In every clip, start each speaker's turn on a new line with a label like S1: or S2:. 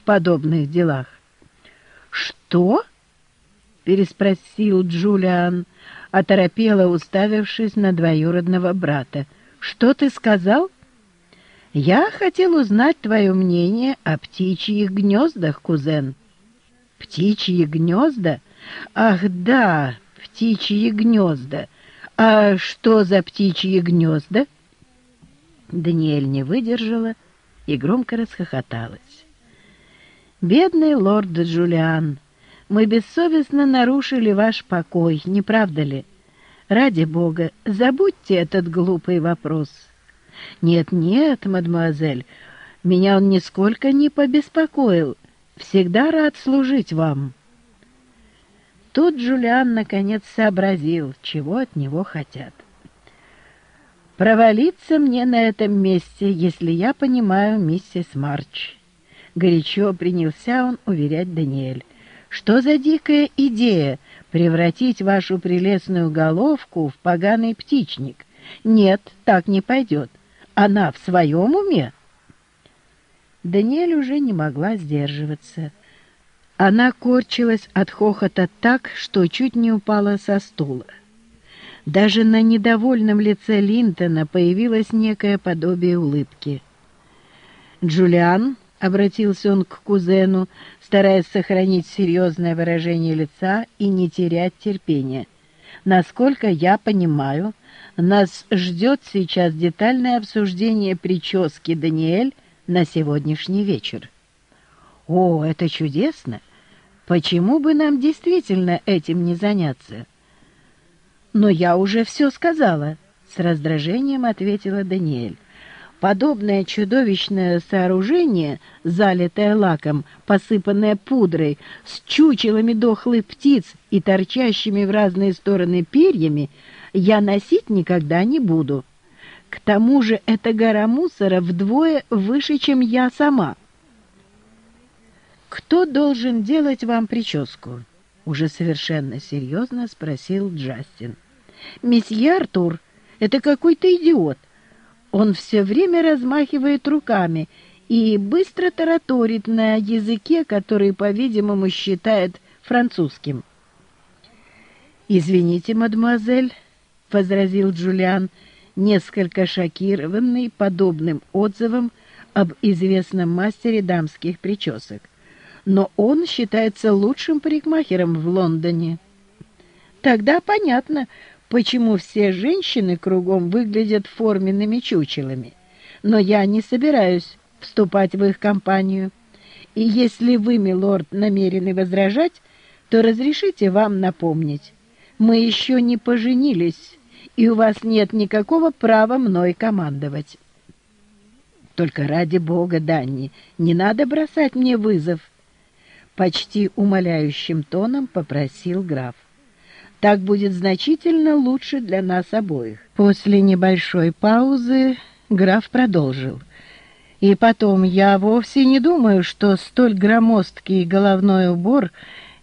S1: в подобных делах. «Что?» — переспросил Джулиан, оторопело уставившись на двоюродного брата. «Что ты сказал?» «Я хотел узнать твое мнение о птичьих гнездах, кузен». «Птичьи гнезда? Ах, да, птичьи гнезда. А что за птичьи гнезда?» Даниэль не выдержала и громко расхохоталась. «Бедный лорд Джулиан, мы бессовестно нарушили ваш покой, не правда ли? Ради бога, забудьте этот глупый вопрос». «Нет-нет, мадемуазель, меня он нисколько не побеспокоил. Всегда рад служить вам». Тут Джулиан наконец сообразил, чего от него хотят. «Провалиться мне на этом месте, если я понимаю миссис Марч». Горячо принялся он уверять Даниэль. «Что за дикая идея превратить вашу прелестную головку в поганый птичник? Нет, так не пойдет. Она в своем уме?» Даниэль уже не могла сдерживаться. Она корчилась от хохота так, что чуть не упала со стула. Даже на недовольном лице Линтона появилось некое подобие улыбки. «Джулиан», — обратился он к кузену, стараясь сохранить серьезное выражение лица и не терять терпения, «насколько я понимаю, нас ждет сейчас детальное обсуждение прически Даниэль на сегодняшний вечер». «О, это чудесно! Почему бы нам действительно этим не заняться?» «Но я уже все сказала», — с раздражением ответила Даниэль. Подобное чудовищное сооружение, залитое лаком, посыпанное пудрой, с чучелами дохлых птиц и торчащими в разные стороны перьями, я носить никогда не буду. К тому же эта гора мусора вдвое выше, чем я сама. «Кто должен делать вам прическу?» Уже совершенно серьезно спросил Джастин. «Месье Артур, это какой-то идиот. Он все время размахивает руками и быстро тараторит на языке, который, по-видимому, считает французским». «Извините, мадемуазель», — возразил Джулиан, несколько шокированный подобным отзывом об известном мастере дамских причесок но он считается лучшим парикмахером в Лондоне. Тогда понятно, почему все женщины кругом выглядят форменными чучелами. Но я не собираюсь вступать в их компанию. И если вы, милорд, намерены возражать, то разрешите вам напомнить. Мы еще не поженились, и у вас нет никакого права мной командовать. Только ради бога, Данни, не надо бросать мне вызов почти умоляющим тоном попросил граф. Так будет значительно лучше для нас обоих. После небольшой паузы граф продолжил. И потом, я вовсе не думаю, что столь громоздкий головной убор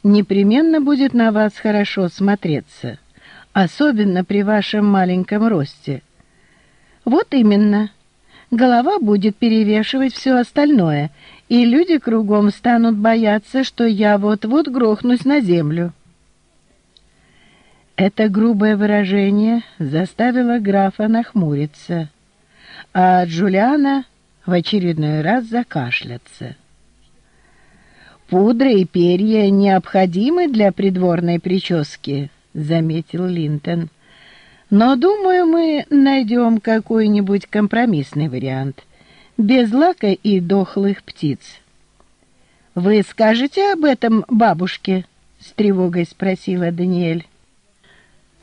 S1: непременно будет на вас хорошо смотреться, особенно при вашем маленьком росте. Вот именно. Голова будет перевешивать все остальное, и люди кругом станут бояться, что я вот-вот грохнусь на землю. Это грубое выражение заставило графа нахмуриться, а Джулиана в очередной раз закашляться. «Пудра и перья необходимы для придворной прически», — заметил Линтон. «Но, думаю, мы найдем какой-нибудь компромиссный вариант» без лака и дохлых птиц. «Вы скажете об этом бабушке?» — с тревогой спросила Даниэль.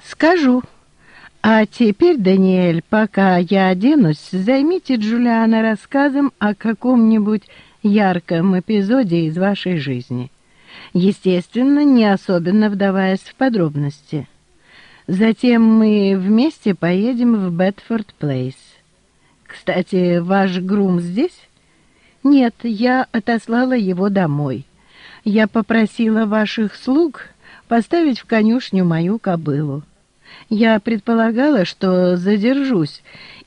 S1: «Скажу. А теперь, Даниэль, пока я оденусь, займите Джулиана рассказом о каком-нибудь ярком эпизоде из вашей жизни. Естественно, не особенно вдаваясь в подробности. Затем мы вместе поедем в Бетфорд-Плейс. Кстати, ваш грум здесь? Нет, я отослала его домой. Я попросила ваших слуг поставить в конюшню мою кобылу. Я предполагала, что задержусь,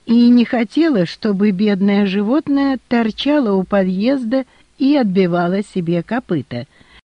S1: и не хотела, чтобы бедное животное торчало у подъезда и отбивала себе копыта —